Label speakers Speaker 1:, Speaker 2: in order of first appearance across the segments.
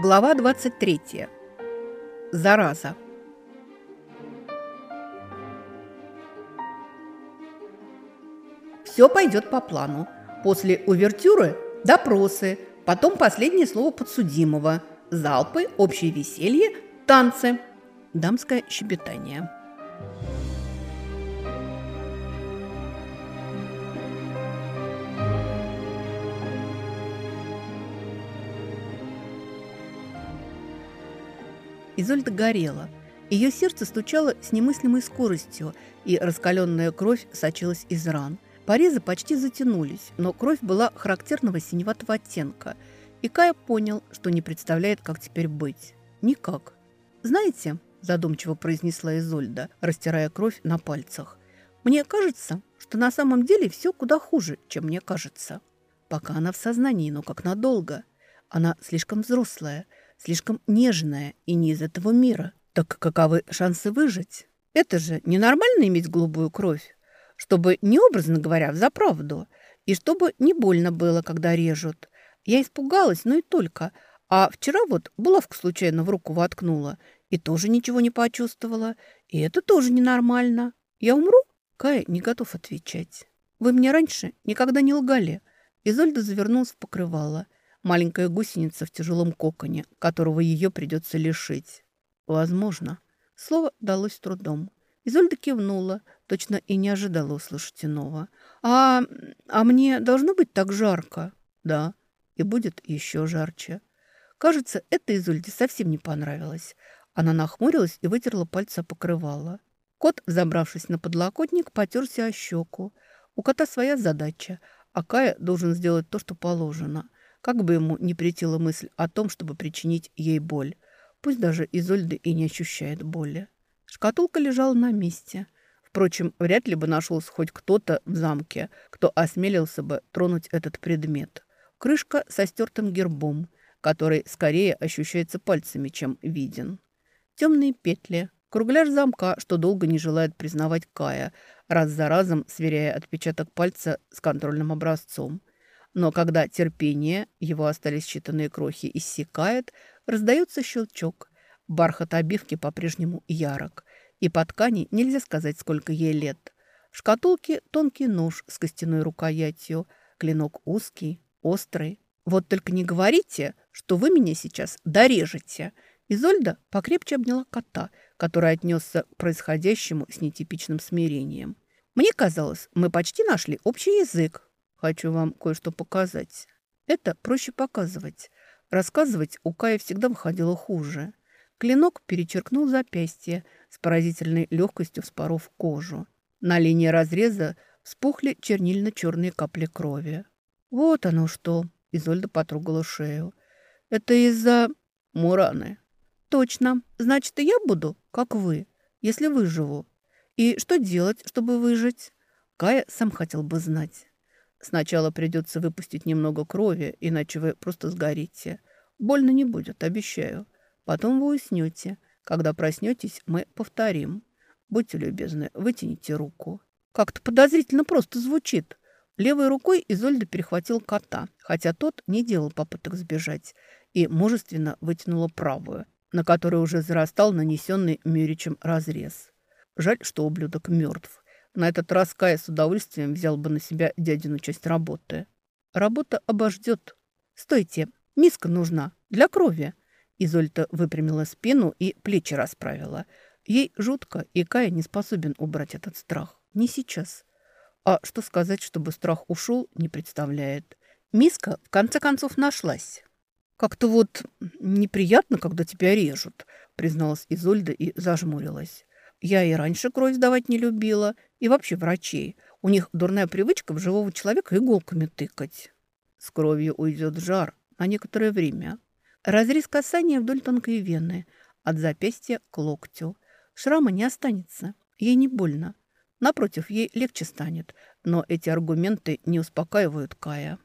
Speaker 1: Глава 23. Зараза. Все пойдет по плану. После увертюры – допросы, потом последнее слово подсудимого, залпы, общее веселье, танцы. Дамское щебетание. Изольда горела. Ее сердце стучало с немыслимой скоростью, и раскаленная кровь сочилась из ран. Порезы почти затянулись, но кровь была характерного синеватого оттенка. И Кая понял, что не представляет, как теперь быть. Никак. «Знаете», – задумчиво произнесла Изольда, растирая кровь на пальцах, «мне кажется, что на самом деле все куда хуже, чем мне кажется. Пока она в сознании, но как надолго. Она слишком взрослая – слишком нежная и не из этого мира. Так каковы шансы выжить? Это же ненормально иметь голубую кровь, чтобы, не образно говоря, за правду, и чтобы не больно было, когда режут. Я испугалась, но и только. А вчера вот булавку случайно в руку воткнула и тоже ничего не почувствовала. И это тоже ненормально. Я умру? Кая не готов отвечать. Вы мне раньше никогда не лгали. Изольда завернулась в покрывало – Маленькая гусеница в тяжелом коконе, которого ее придется лишить. Возможно. Слово далось трудом. Изольда кивнула, точно и не ожидала услышать иного. «А, а мне должно быть так жарко?» «Да, и будет еще жарче». Кажется, это Изольде совсем не понравилось. Она нахмурилась и вытерла пальцы покрывала. Кот, забравшись на подлокотник, потерся о щеку. У кота своя задача, а Кая должен сделать то, что положено – как бы ему не претила мысль о том, чтобы причинить ей боль. Пусть даже Изольда и не ощущает боли. Шкатулка лежала на месте. Впрочем, вряд ли бы нашелся хоть кто-то в замке, кто осмелился бы тронуть этот предмет. Крышка со стертым гербом, который скорее ощущается пальцами, чем виден. Темные петли, кругляш замка, что долго не желает признавать Кая, раз за разом сверяя отпечаток пальца с контрольным образцом. Но когда терпение, его остались считанные крохи, иссякает, раздается щелчок. Бархат обивки по-прежнему ярок. И по ткани нельзя сказать, сколько ей лет. В шкатулке тонкий нож с костяной рукоятью. Клинок узкий, острый. Вот только не говорите, что вы меня сейчас дорежете. Изольда покрепче обняла кота, который отнесся к происходящему с нетипичным смирением. Мне казалось, мы почти нашли общий язык, Хочу вам кое-что показать. Это проще показывать. Рассказывать у Кая всегда выходило хуже. Клинок перечеркнул запястье, с поразительной легкостью вспоров кожу. На линии разреза вспухли чернильно-черные капли крови. «Вот оно что!» – Изольда потрогала шею. «Это из-за Мураны». «Точно. Значит, и я буду, как вы, если выживу. И что делать, чтобы выжить?» Кая сам хотел бы знать. Сначала придется выпустить немного крови, иначе вы просто сгорите. Больно не будет, обещаю. Потом вы уснете. Когда проснетесь, мы повторим. Будьте любезны, вытяните руку. Как-то подозрительно просто звучит. Левой рукой Изольда перехватил кота, хотя тот не делал попыток сбежать, и мужественно вытянула правую, на которой уже зарастал нанесенный Мюричем разрез. Жаль, что ублюдок мертв. На этот раз Кая с удовольствием взял бы на себя дядину часть работы. Работа обождет. «Стойте, миска нужна. Для крови». Изольта выпрямила спину и плечи расправила. Ей жутко, и Кая не способен убрать этот страх. Не сейчас. А что сказать, чтобы страх ушел, не представляет. Миска в конце концов нашлась. «Как-то вот неприятно, когда тебя режут», призналась Изольда и зажмурилась. Я и раньше кровь сдавать не любила, и вообще врачей. У них дурная привычка в живого человека иголками тыкать. С кровью уйдет жар на некоторое время. Разрез касания вдоль тонкой вены, от запястья к локтю. Шрама не останется, ей не больно. Напротив, ей легче станет, но эти аргументы не успокаивают Кая.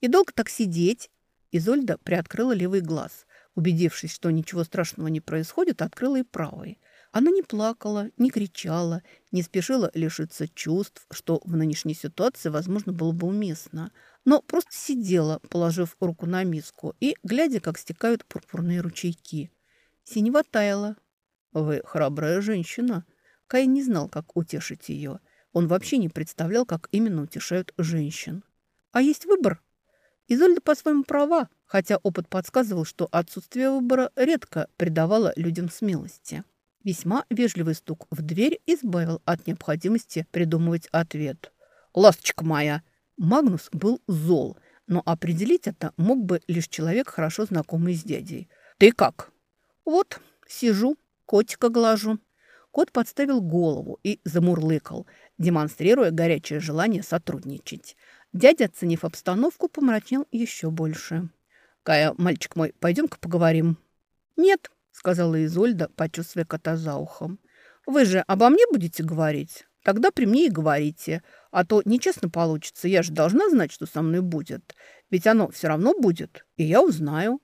Speaker 1: «И долго так сидеть?» Изольда приоткрыла левый глаз. Убедившись, что ничего страшного не происходит, открыла и правый – Она не плакала, не кричала, не спешила лишиться чувств, что в нынешней ситуации, возможно, было бы уместно, но просто сидела, положив руку на миску и глядя, как стекают пурпурные ручейки. Синева таяла. «Вы храбрая женщина». Кай не знал, как утешить ее. Он вообще не представлял, как именно утешают женщин. «А есть выбор?» Изольда по-своему права, хотя опыт подсказывал, что отсутствие выбора редко придавало людям смелости. Весьма вежливый стук в дверь избавил от необходимости придумывать ответ. «Ласточка моя!» Магнус был зол, но определить это мог бы лишь человек, хорошо знакомый с дядей. «Ты как?» «Вот, сижу, котика глажу». Кот подставил голову и замурлыкал, демонстрируя горячее желание сотрудничать. Дядя, оценив обстановку, помрачнел еще больше. «Кая, мальчик мой, пойдем-ка поговорим». «Нет», — сказала Изольда, почувствуя кота за ухом. «Вы же обо мне будете говорить? Тогда при мне и говорите. А то нечестно получится. Я же должна знать, что со мной будет. Ведь оно все равно будет, и я узнаю».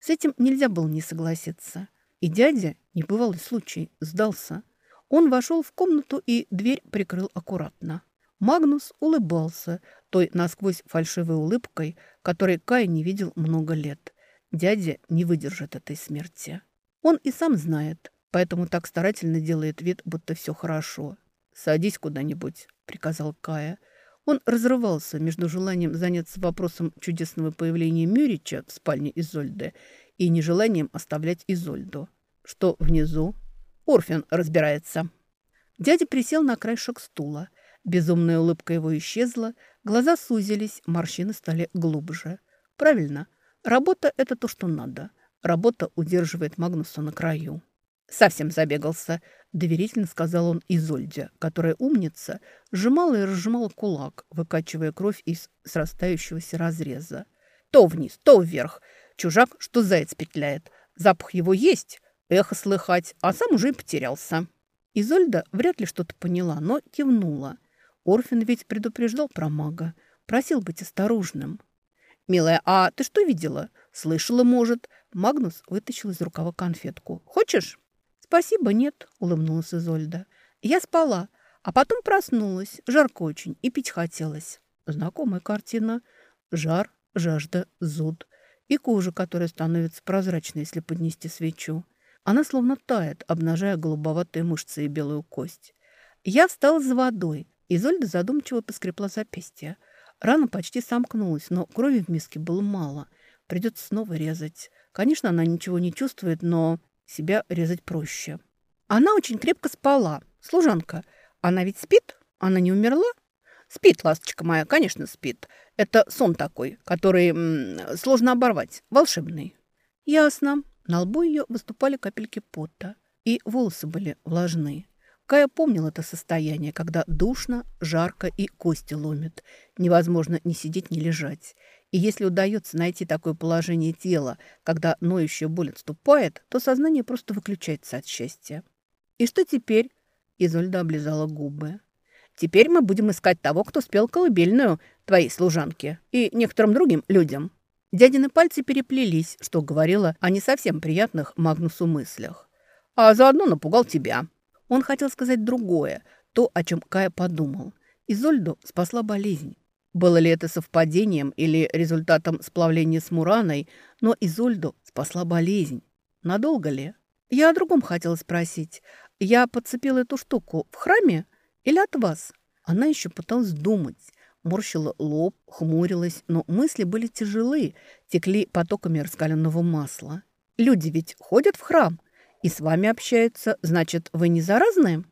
Speaker 1: С этим нельзя было не согласиться. И дядя, небывалый случай, сдался. Он вошел в комнату и дверь прикрыл аккуратно. Магнус улыбался той насквозь фальшивой улыбкой, которой Кай не видел много лет. Дядя не выдержит этой смерти. Он и сам знает, поэтому так старательно делает вид, будто все хорошо. «Садись куда-нибудь», — приказал Кая. Он разрывался между желанием заняться вопросом чудесного появления Мюрича в спальне Изольды и нежеланием оставлять Изольду. Что внизу? Орфин разбирается. Дядя присел на краешек стула. Безумная улыбка его исчезла, глаза сузились, морщины стали глубже. Правильно, работа – это то, что надо – Работа удерживает Магнуса на краю. «Совсем забегался», – доверительно сказал он Изольде, которая умница, сжимала и разжимала кулак, выкачивая кровь из срастающегося разреза. То вниз, то вверх. Чужак, что заяц петляет. Запах его есть, эхо слыхать, а сам уже и потерялся. Изольда вряд ли что-то поняла, но кивнула. Орфин ведь предупреждал про мага. Просил быть осторожным. «Милая, а ты что видела? Слышала, может?» Магнус вытащил из рукава конфетку. «Хочешь?» «Спасибо, нет», — улыбнулась Изольда. «Я спала, а потом проснулась. Жарко очень, и пить хотелось». Знакомая картина. Жар, жажда, зуд. И кожа, которая становится прозрачной, если поднести свечу. Она словно тает, обнажая голубоватые мышцы и белую кость. Я встала за водой. Изольда задумчиво поскрепла запястье. Рана почти сомкнулась, но крови в миске было мало. Придется снова резать. Конечно, она ничего не чувствует, но себя резать проще. Она очень крепко спала. Служанка, она ведь спит? Она не умерла? Спит, ласточка моя, конечно, спит. Это сон такой, который м -м, сложно оборвать, волшебный. Ясно. На лбу ее выступали капельки пота, и волосы были влажные. Кая помнил это состояние, когда душно, жарко и кости ломит. Невозможно ни сидеть, ни лежать. И если удается найти такое положение тела, когда ноющая боль отступает, то сознание просто выключается от счастья. «И что теперь?» Изольда облизала губы. «Теперь мы будем искать того, кто спел колыбельную твоей служанке и некоторым другим людям». Дядины пальцы переплелись, что говорило о не совсем приятных Магнусу мыслях. «А заодно напугал тебя». Он хотел сказать другое, то, о чем Кая подумал. Изольду спасла болезнь. Было ли это совпадением или результатом сплавления с Мураной, но Изольду спасла болезнь. Надолго ли? Я о другом хотела спросить. Я подцепила эту штуку в храме или от вас? Она еще пыталась думать. Морщила лоб, хмурилась, но мысли были тяжелы, текли потоками раскаленного масла. Люди ведь ходят в храм и с вами общаются, значит, вы не заразные?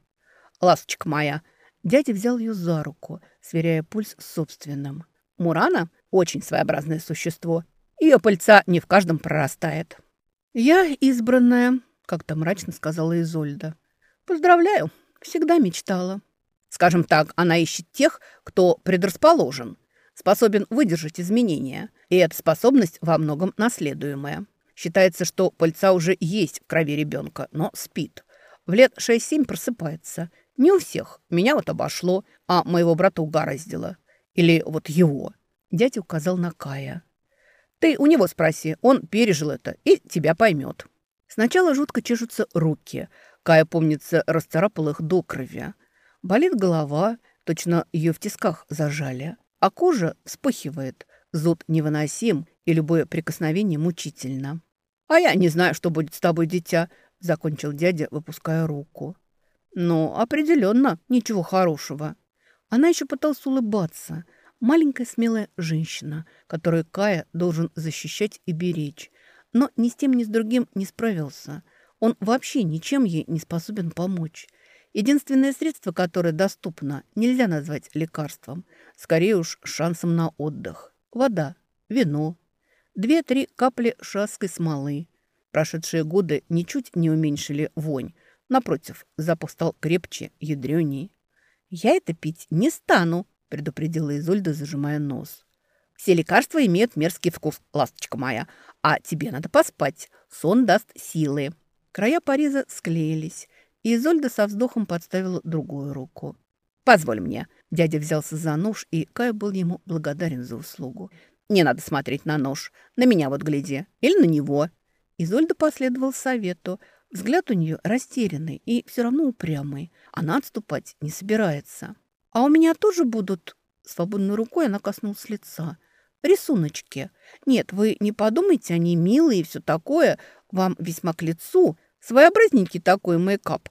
Speaker 1: Ласточка моя, Дядя взял ее за руку, сверяя пульс с собственным. Мурана – очень своеобразное существо. Ее пыльца не в каждом прорастает. «Я избранная», – как-то мрачно сказала Изольда. «Поздравляю, всегда мечтала». Скажем так, она ищет тех, кто предрасположен, способен выдержать изменения. И эта способность во многом наследуемая. Считается, что пыльца уже есть в крови ребенка, но спит. В лет 6-7 просыпается не у всех. Меня вот обошло, а моего брата угораздило. Или вот его. Дядя указал на Кая. Ты у него спроси, он пережил это и тебя поймет. Сначала жутко чешутся руки. Кая, помнится, расцарапал их до крови. Болит голова, точно ее в тисках зажали. А кожа вспыхивает, зуд невыносим, и любое прикосновение мучительно. «А я не знаю, что будет с тобой, дитя», — закончил дядя, выпуская руку. «Ну, определенно, ничего хорошего». Она еще пыталась улыбаться. Маленькая смелая женщина, которую Кая должен защищать и беречь. Но ни с тем, ни с другим не справился. Он вообще ничем ей не способен помочь. Единственное средство, которое доступно, нельзя назвать лекарством. Скорее уж шансом на отдых. Вода, вино, две-три капли шасской смолы. Прошедшие годы ничуть не уменьшили вонь. Напротив, запах стал крепче, ядреней. «Я это пить не стану», – предупредила Изольда, зажимая нос. «Все лекарства имеют мерзкий вкус, ласточка моя, а тебе надо поспать. Сон даст силы». Края пореза склеились, и Изольда со вздохом подставила другую руку. «Позволь мне». Дядя взялся за нож, и Кай был ему благодарен за услугу. «Не надо смотреть на нож. На меня вот гляди. Или на него». Изольда последовал совету. Взгляд у нее растерянный и все равно упрямый. Она отступать не собирается. «А у меня тоже будут...» Свободной рукой она коснулась лица. «Рисуночки. Нет, вы не подумайте, они милые и все такое. Вам весьма к лицу. Своеобразненький такой мейкап.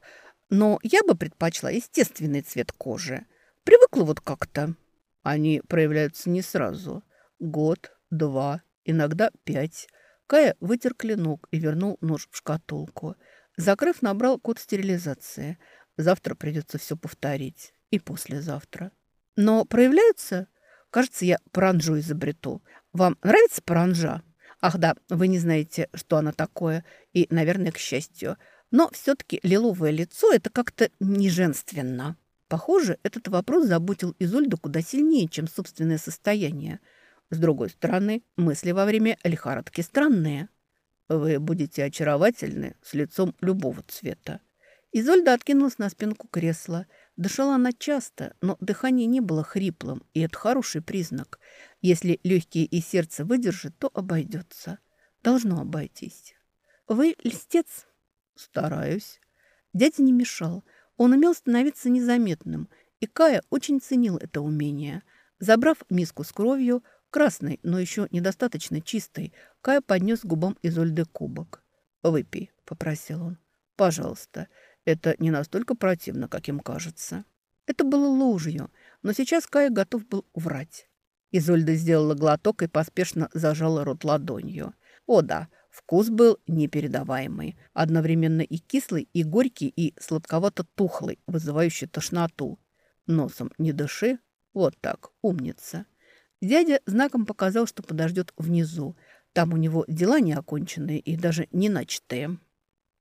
Speaker 1: Но я бы предпочла естественный цвет кожи. Привыкла вот как-то. Они проявляются не сразу. Год, два, иногда пять. Кая вытер клинок и вернул нож в шкатулку. Закрыв, набрал код стерилизации. Завтра придется все повторить. И послезавтра. Но проявляются... Кажется, я паранжу изобрету. Вам нравится паранжа? Ах да, вы не знаете, что она такое. И, наверное, к счастью. Но все-таки лиловое лицо – это как-то неженственно. Похоже, этот вопрос заботил Изольду куда сильнее, чем собственное состояние. С другой стороны, мысли во время лихорадки странные. Вы будете очаровательны с лицом любого цвета. Изольда откинулась на спинку кресла. Дышала она часто, но дыхание не было хриплым, и это хороший признак. Если легкие и сердце выдержат, то обойдется. Должно обойтись. Вы льстец? Стараюсь. Дядя не мешал. Он умел становиться незаметным, и Кая очень ценил это умение. Забрав миску с кровью, красной, но еще недостаточно чистой, Кая поднес губам Изольды кубок. «Выпей», — попросил он. «Пожалуйста. Это не настолько противно, как им кажется». Это было ложью, но сейчас Кая готов был врать. Изольда сделала глоток и поспешно зажала рот ладонью. «О да, Вкус был непередаваемый, одновременно и кислый, и горький, и сладковато-тухлый, вызывающий тошноту. Носом не дыши, вот так, умница. Дядя знаком показал, что подождет внизу. Там у него дела не оконченные и даже не начатые.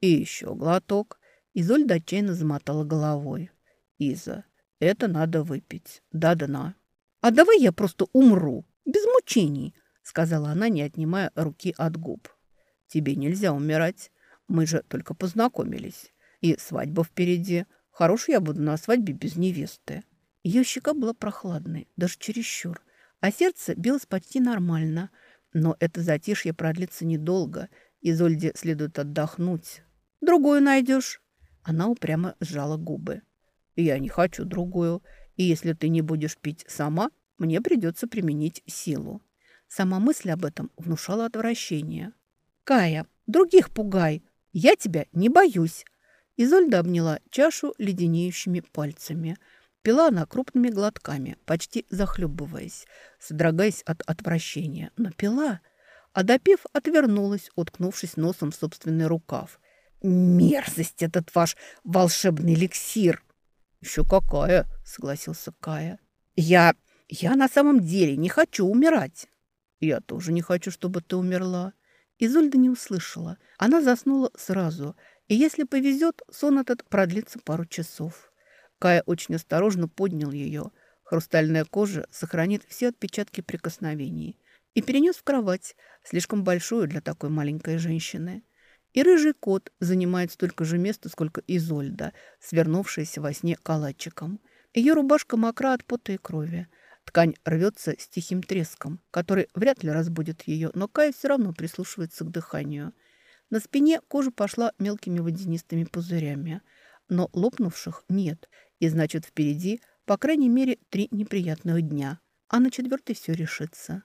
Speaker 1: И еще глоток. Изольда отчаянно замотала головой. «Иза, это надо выпить. До дна». «А давай я просто умру, без мучений», сказала она, не отнимая руки от губ. Тебе нельзя умирать. Мы же только познакомились. И свадьба впереди. Хорош я буду на свадьбе без невесты». Ее щека была прохладной, даже чересчур, а сердце билось почти нормально. Но это затишье продлится недолго. Изольде следует отдохнуть. «Другую найдешь?» Она упрямо сжала губы. «Я не хочу другую. И если ты не будешь пить сама, мне придется применить силу». Сама мысль об этом внушала отвращение. «Кая, других пугай. Я тебя не боюсь». Изольда обняла чашу леденеющими пальцами. Пила она крупными глотками, почти захлебываясь, содрогаясь от отвращения. Но пила, а допив, отвернулась, уткнувшись носом в собственный рукав. «Мерзость этот ваш волшебный эликсир!» «Еще какая!» — согласился Кая. «Я... я на самом деле не хочу умирать!» «Я тоже не хочу, чтобы ты умерла!» Изольда не услышала. Она заснула сразу. И если повезет, сон этот продлится пару часов. Кая очень осторожно поднял ее. Хрустальная кожа сохранит все отпечатки прикосновений. И перенес в кровать, слишком большую для такой маленькой женщины. И рыжий кот занимает столько же места, сколько Изольда, свернувшаяся во сне калачиком. Ее рубашка мокра от пота и крови. Ткань рвется с тихим треском, который вряд ли разбудит ее, но Кай все равно прислушивается к дыханию. На спине кожа пошла мелкими водянистыми пузырями, но лопнувших нет, и значит впереди, по крайней мере, три неприятных дня, а на четвертый все решится.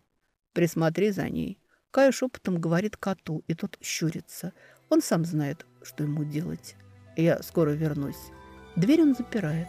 Speaker 1: Присмотри за ней. Кая шепотом говорит коту, и тот щурится. Он сам знает, что ему делать. Я скоро вернусь. Дверь он запирает.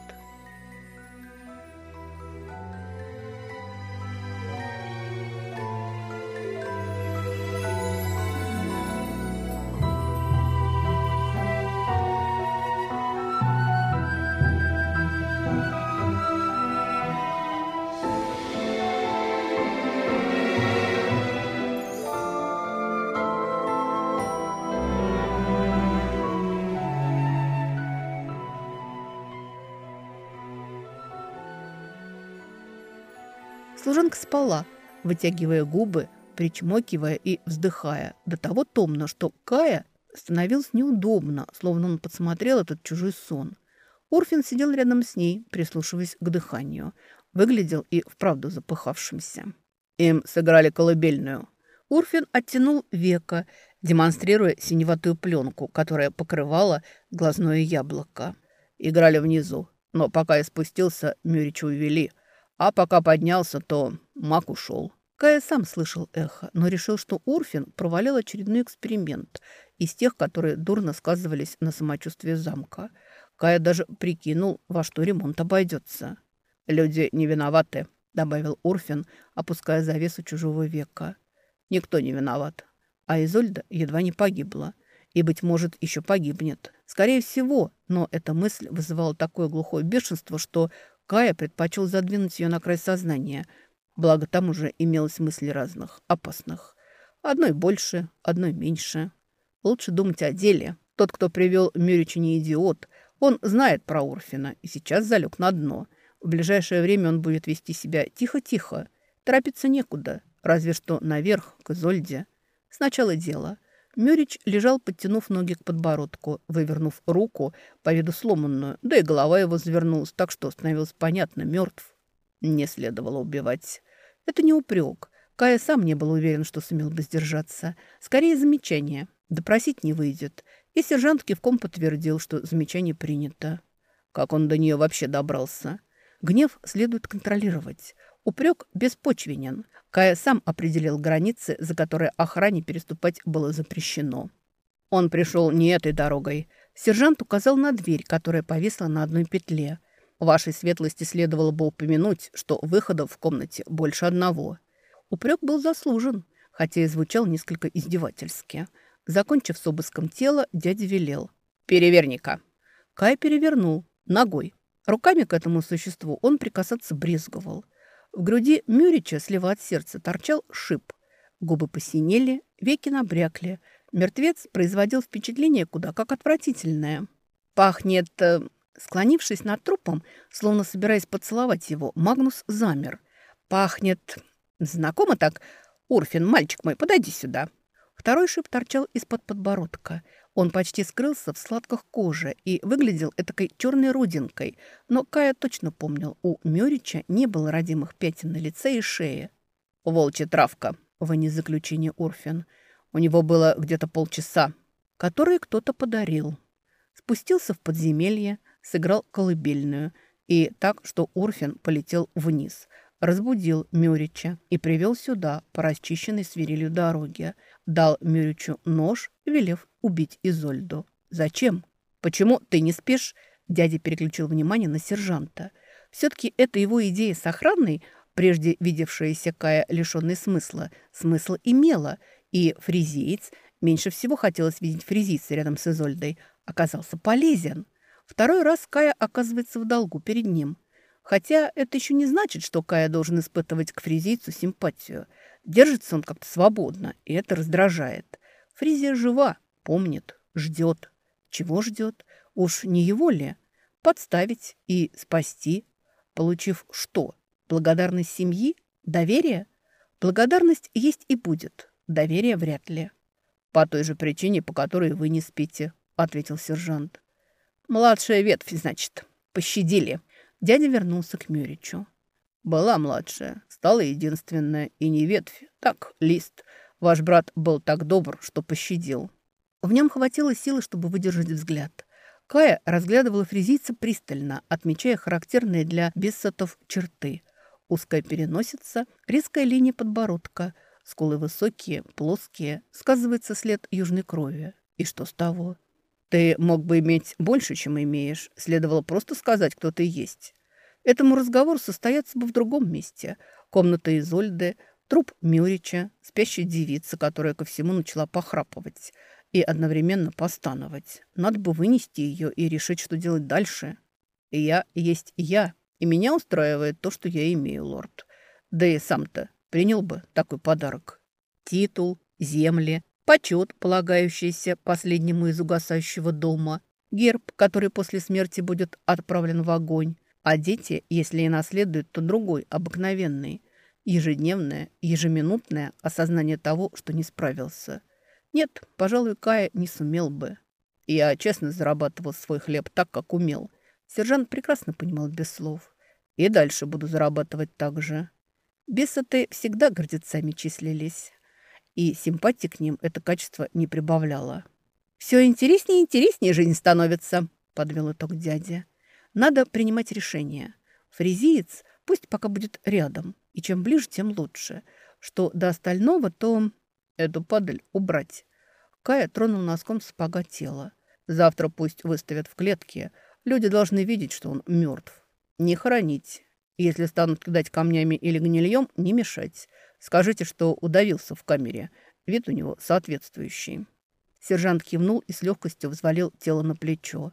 Speaker 1: Спала, вытягивая губы, причмокивая и вздыхая, до того томно, что Кая становилось неудобно, словно он подсмотрел этот чужой сон. Орфин сидел рядом с ней, прислушиваясь к дыханию. Выглядел и вправду запыхавшимся. Им сыграли колыбельную. Урфин оттянул века, демонстрируя синеватую пленку, которая покрывала глазное яблоко. Играли внизу, но пока я спустился, Мюрича увели – а пока поднялся, то маг ушел. Кая сам слышал эхо, но решил, что Урфин провалил очередной эксперимент из тех, которые дурно сказывались на самочувствии замка. Кая даже прикинул, во что ремонт обойдется. «Люди не виноваты», — добавил Урфин, опуская завесу чужого века. «Никто не виноват. А Изольда едва не погибла. И, быть может, еще погибнет. Скорее всего, но эта мысль вызывала такое глухое бешенство, что Кая предпочел задвинуть ее на край сознания. Благо, там уже имелось мысли разных, опасных. Одной больше, одной меньше. Лучше думать о деле. Тот, кто привел Мюрича, не идиот. Он знает про Орфина и сейчас залег на дно. В ближайшее время он будет вести себя тихо-тихо. Торопиться некуда, разве что наверх, к Изольде. Сначала дело. Мюрич лежал, подтянув ноги к подбородку, вывернув руку, по виду сломанную, да и голова его завернулась так, что становилось понятно, мертв. Не следовало убивать. Это не упрек. Кая сам не был уверен, что сумел бы сдержаться. Скорее, замечание. Допросить не выйдет. И сержант кивком подтвердил, что замечание принято. Как он до нее вообще добрался? Гнев следует контролировать. Упрек беспочвенен. Кая сам определил границы, за которые охране переступать было запрещено. Он пришел не этой дорогой. Сержант указал на дверь, которая повисла на одной петле. Вашей светлости следовало бы упомянуть, что выходов в комнате больше одного. Упрек был заслужен, хотя и звучал несколько издевательски. Закончив с обыском тела, дядя велел. «Переверни-ка». Кай перевернул. Ногой. Руками к этому существу он прикасаться брезговал. В груди Мюрича слева от сердца торчал шип. Губы посинели, веки набрякли. Мертвец производил впечатление куда как отвратительное. «Пахнет...» Склонившись над трупом, словно собираясь поцеловать его, Магнус замер. «Пахнет... Знакомо так? Урфин, мальчик мой, подойди сюда». Второй шип торчал из-под подбородка. Он почти скрылся в сладках кожи и выглядел этакой черной родинкой, но Кая точно помнил, у Мёрича не было родимых пятен на лице и шее. «Волчья травка», — вынес заключение Орфин. «У него было где-то полчаса, которые кто-то подарил». Спустился в подземелье, сыграл колыбельную, и так, что Орфин полетел вниз — разбудил Мюрича и привел сюда по расчищенной свирелью дороге. Дал Мюричу нож, велев убить Изольду. «Зачем? Почему ты не спишь?» Дядя переключил внимание на сержанта. Все-таки это его идея с охраной, прежде видевшаяся Кая лишенной смысла, смысл имела, и фризиец, меньше всего хотелось видеть фризийца рядом с Изольдой, оказался полезен. Второй раз Кая оказывается в долгу перед ним – Хотя это еще не значит, что Кая должен испытывать к фризийцу симпатию. Держится он как-то свободно, и это раздражает. Фризия жива, помнит, ждет. Чего ждет? Уж не его ли? Подставить и спасти. Получив что? Благодарность семьи? Доверие? Благодарность есть и будет. Доверие вряд ли. «По той же причине, по которой вы не спите», — ответил сержант. «Младшая ветвь, значит. Пощадили. Дядя вернулся к Мюричу. «Была младшая, стала единственная, и не ветвь, так, лист. Ваш брат был так добр, что пощадил». В нем хватило силы, чтобы выдержать взгляд. Кая разглядывала фризийца пристально, отмечая характерные для бессотов черты. Узкая переносица, резкая линия подбородка, скулы высокие, плоские, сказывается след южной крови. И что с того? Ты мог бы иметь больше, чем имеешь. Следовало просто сказать, кто ты есть. Этому разговору состояться бы в другом месте. Комната Изольды, труп Мюрича, спящая девица, которая ко всему начала похрапывать и одновременно постановать. Надо бы вынести ее и решить, что делать дальше. Я есть я, и меня устраивает то, что я имею, лорд. Да и сам-то принял бы такой подарок. Титул, земли, почет, полагающийся последнему из угасающего дома, герб, который после смерти будет отправлен в огонь, а дети, если и наследуют, то другой, обыкновенный, ежедневное, ежеминутное осознание того, что не справился. Нет, пожалуй, Кая не сумел бы. Я честно зарабатывал свой хлеб так, как умел. Сержант прекрасно понимал без слов. И дальше буду зарабатывать так же. Бесоты всегда гордецами числились и симпатии к ним это качество не прибавляло. «Все интереснее и интереснее жизнь становится», – подвел итог дядя. «Надо принимать решение. Фризиец пусть пока будет рядом, и чем ближе, тем лучше. Что до остального, то эту падаль убрать». Кая тронул носком сапога тело. «Завтра пусть выставят в клетке. Люди должны видеть, что он мертв. Не хоронить. Если станут кидать камнями или гнильем, не мешать. Скажите, что удавился в камере. Вид у него соответствующий». Сержант кивнул и с легкостью взвалил тело на плечо.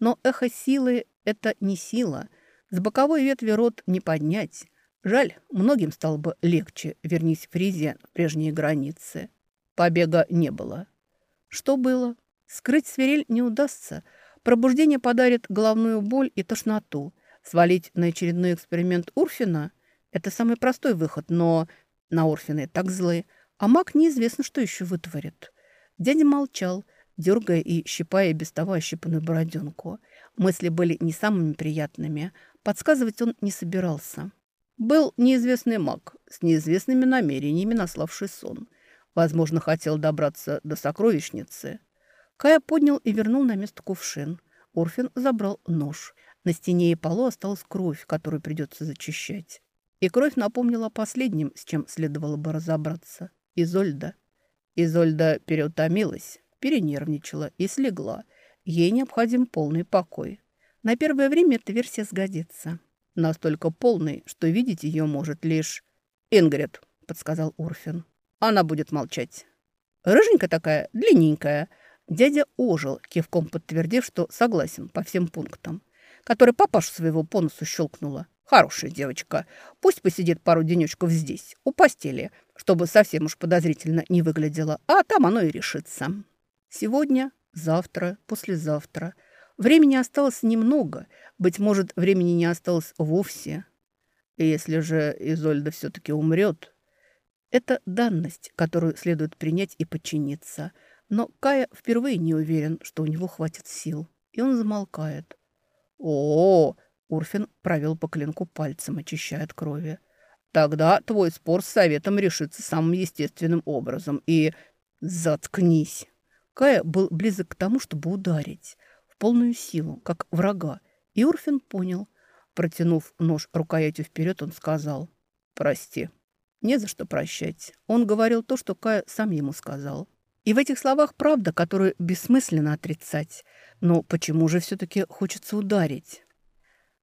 Speaker 1: Но эхо силы – это не сила. С боковой ветви рот не поднять. Жаль, многим стало бы легче, вернись Фризия на прежние границы. Побега не было. Что было? Скрыть свирель не удастся. Пробуждение подарит головную боль и тошноту. Свалить на очередной эксперимент Урфина – это самый простой выход, но на Орфины так злые, а маг неизвестно, что еще вытворит. Дядя молчал, дергая и щипая без того ощипанную бороденку. Мысли были не самыми приятными. Подсказывать он не собирался. Был неизвестный маг с неизвестными намерениями, наславший сон. Возможно, хотел добраться до сокровищницы. Кая поднял и вернул на место кувшин. Орфин забрал нож. На стене и полу осталась кровь, которую придется зачищать. И кровь напомнила о последнем, с чем следовало бы разобраться. Изольда. Изольда переутомилась, перенервничала и слегла. Ей необходим полный покой. На первое время эта версия сгодится. Настолько полный, что видеть ее может лишь... «Ингрид», — подсказал Орфин. «Она будет молчать». «Рыженькая такая, длинненькая». Дядя ожил, кивком подтвердив, что согласен по всем пунктам. Который папашу своего по носу щелкнула. Хорошая девочка. Пусть посидит пару денечков здесь, у постели, чтобы совсем уж подозрительно не выглядело, а там оно и решится. Сегодня, завтра, послезавтра. Времени осталось немного. Быть может, времени не осталось вовсе. И если же Изольда все-таки умрет... Это данность, которую следует принять и подчиниться. Но Кая впервые не уверен, что у него хватит сил. И он замолкает. «О, -о, -о Урфин провел по клинку пальцем, очищая от крови. «Тогда твой спор с советом решится самым естественным образом. И заткнись!» Кая был близок к тому, чтобы ударить. В полную силу, как врага. И Урфин понял. Протянув нож рукоятью вперед, он сказал «Прости». Не за что прощать. Он говорил то, что Кая сам ему сказал. И в этих словах правда, которую бессмысленно отрицать. Но почему же все-таки хочется ударить?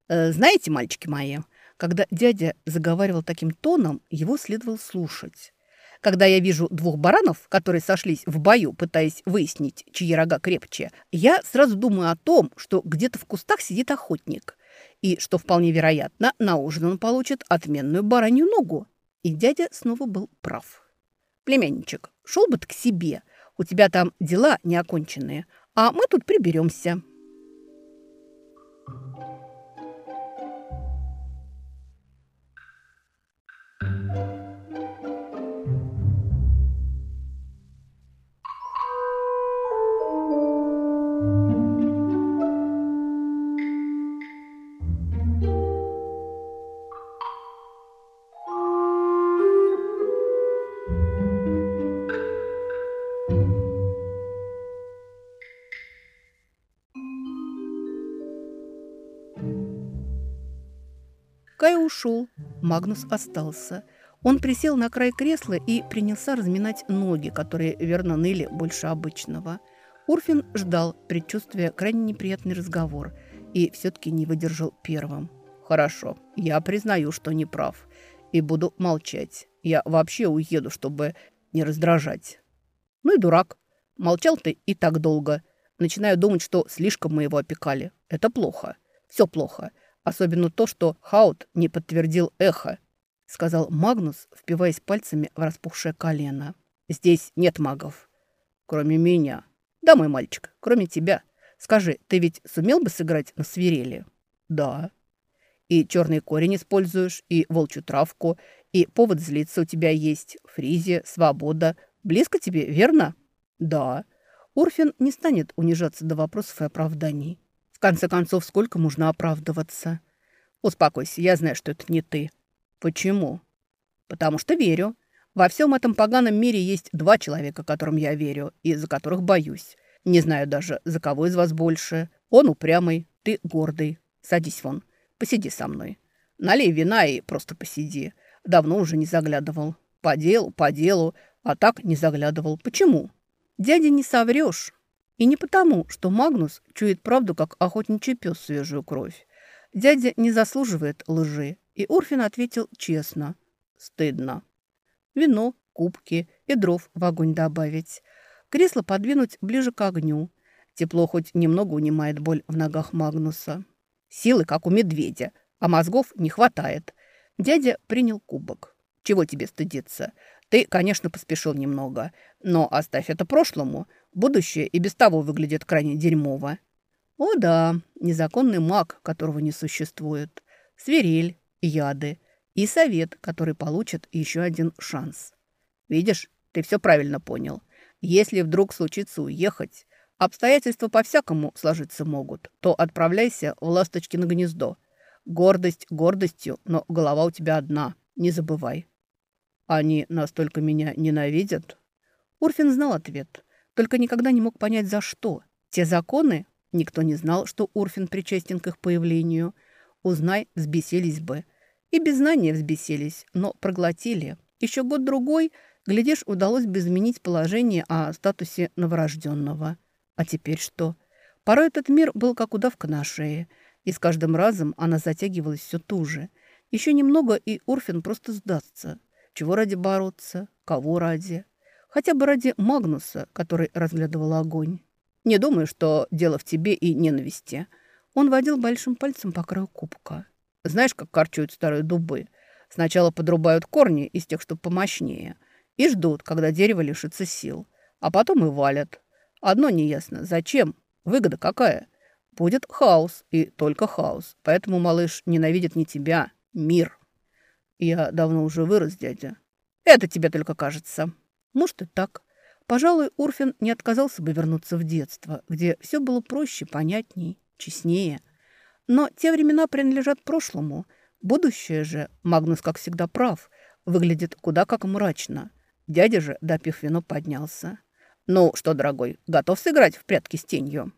Speaker 1: Э, знаете, мальчики мои, когда дядя заговаривал таким тоном, его следовало слушать. Когда я вижу двух баранов, которые сошлись в бою, пытаясь выяснить, чьи рога крепче, я сразу думаю о том, что где-то в кустах сидит охотник, и что вполне вероятно, на ужин он получит отменную баранью ногу. И дядя снова был прав. «Племянничек, шел бы ты к себе, у тебя там дела неоконченные, а мы тут приберемся». Кай ушел. Магнус остался. Он присел на край кресла и принялся разминать ноги, которые верно ныли больше обычного. Урфин ждал, предчувствуя крайне неприятный разговор, и все-таки не выдержал первым. «Хорошо, я признаю, что не прав, и буду молчать. Я вообще уеду, чтобы не раздражать». «Ну и дурак. Молчал ты и так долго. Начинаю думать, что слишком мы его опекали. Это плохо. Все плохо. Особенно то, что Хаут не подтвердил эхо», — сказал Магнус, впиваясь пальцами в распухшее колено. «Здесь нет магов. Кроме меня. Да, мой мальчик, кроме тебя. Скажи, ты ведь сумел бы сыграть на свирели?» «Да». «И черный корень используешь, и волчью травку, и повод злиться у тебя есть, фризе, свобода. Близко тебе, верно?» «Да». Урфин не станет унижаться до вопросов и оправданий. Конце концов, сколько можно оправдываться? Успокойся, я знаю, что это не ты. Почему? Потому что верю. Во всем этом поганом мире есть два человека, которым я верю, и за которых боюсь. Не знаю даже, за кого из вас больше. Он упрямый, ты гордый. Садись вон, посиди со мной. Налей вина и просто посиди. Давно уже не заглядывал. По делу, по делу, а так не заглядывал. Почему? Дядя не соврешь. И не потому, что Магнус чует правду, как охотничий пес свежую кровь. Дядя не заслуживает лжи, и Урфин ответил честно. Стыдно. Вино, кубки и дров в огонь добавить. Кресло подвинуть ближе к огню. Тепло хоть немного унимает боль в ногах Магнуса. Силы, как у медведя, а мозгов не хватает. Дядя принял кубок. Чего тебе стыдиться? Ты, конечно, поспешил немного, но оставь это прошлому. Будущее и без того выглядит крайне дерьмово. О да, незаконный маг, которого не существует. Свирель, яды и совет, который получит еще один шанс. Видишь, ты все правильно понял. Если вдруг случится уехать, обстоятельства по-всякому сложиться могут, то отправляйся в ласточкино гнездо. Гордость гордостью, но голова у тебя одна, не забывай. Они настолько меня ненавидят? Урфин знал ответ, только никогда не мог понять, за что. Те законы? Никто не знал, что Урфин причастен к их появлению. Узнай, взбесились бы. И без знания взбесились, но проглотили. Еще год-другой, глядишь, удалось бы изменить положение о статусе новорожденного. А теперь что? Порой этот мир был как удавка на шее, и с каждым разом она затягивалась все туже. Еще немного, и Урфин просто сдастся. Чего ради бороться? Кого ради? Хотя бы ради Магнуса, который разглядывал огонь. Не думаю, что дело в тебе и ненависти. Он водил большим пальцем по краю кубка. Знаешь, как корчуют старые дубы? Сначала подрубают корни из тех, что помощнее, и ждут, когда дерево лишится сил. А потом и валят. Одно неясно. Зачем? Выгода какая? Будет хаос, и только хаос. Поэтому малыш ненавидит не тебя, мир. «Я давно уже вырос, дядя». «Это тебе только кажется». «Может, и так». Пожалуй, Урфин не отказался бы вернуться в детство, где все было проще, понятней, честнее. Но те времена принадлежат прошлому. Будущее же, Магнус, как всегда, прав, выглядит куда как мрачно. Дядя же, допив вино, поднялся. «Ну что, дорогой, готов сыграть в прятки с тенью?»